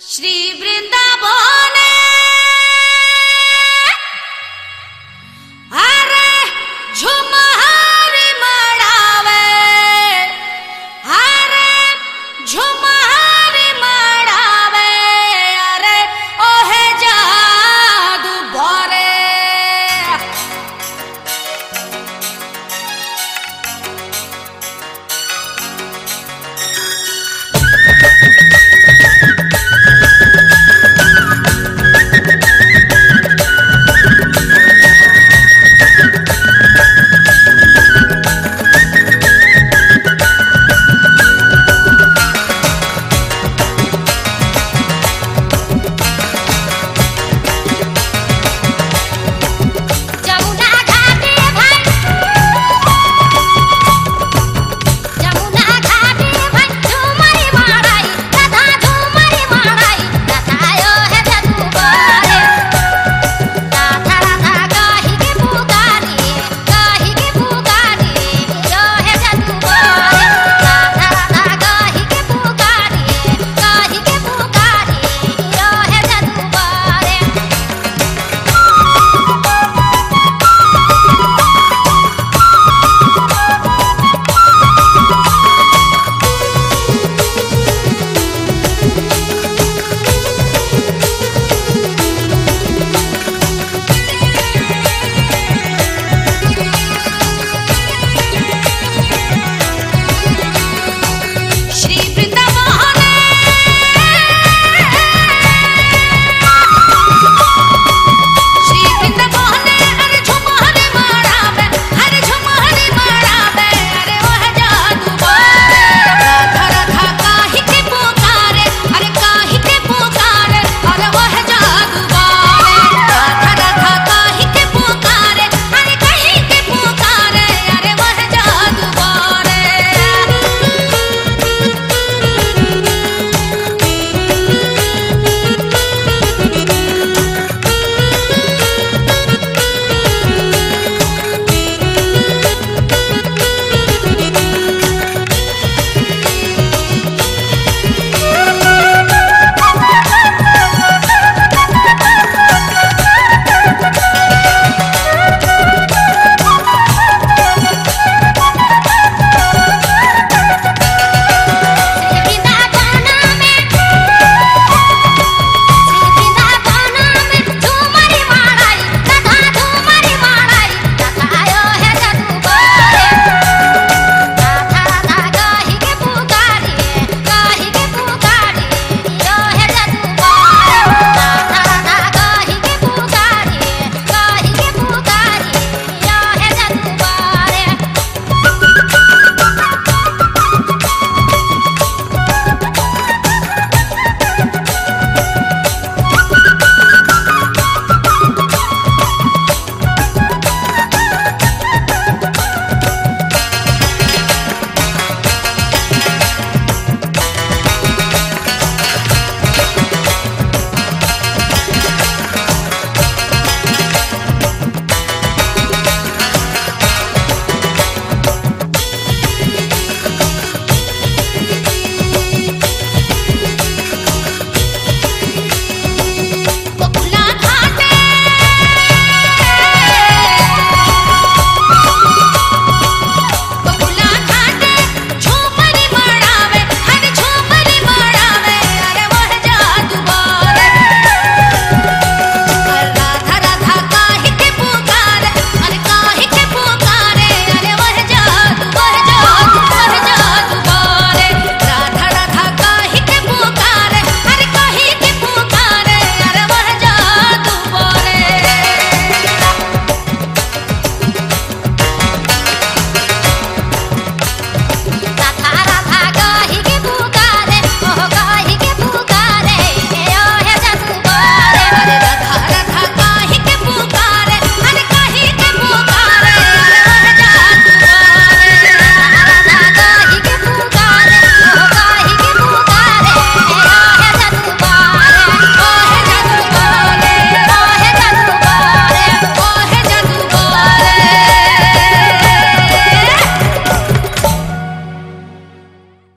श्रीवृन्दावन अरे झुमहारी मड़ावे। अरे झुमहारी मड़ावे। अरे ओहे जादू भरे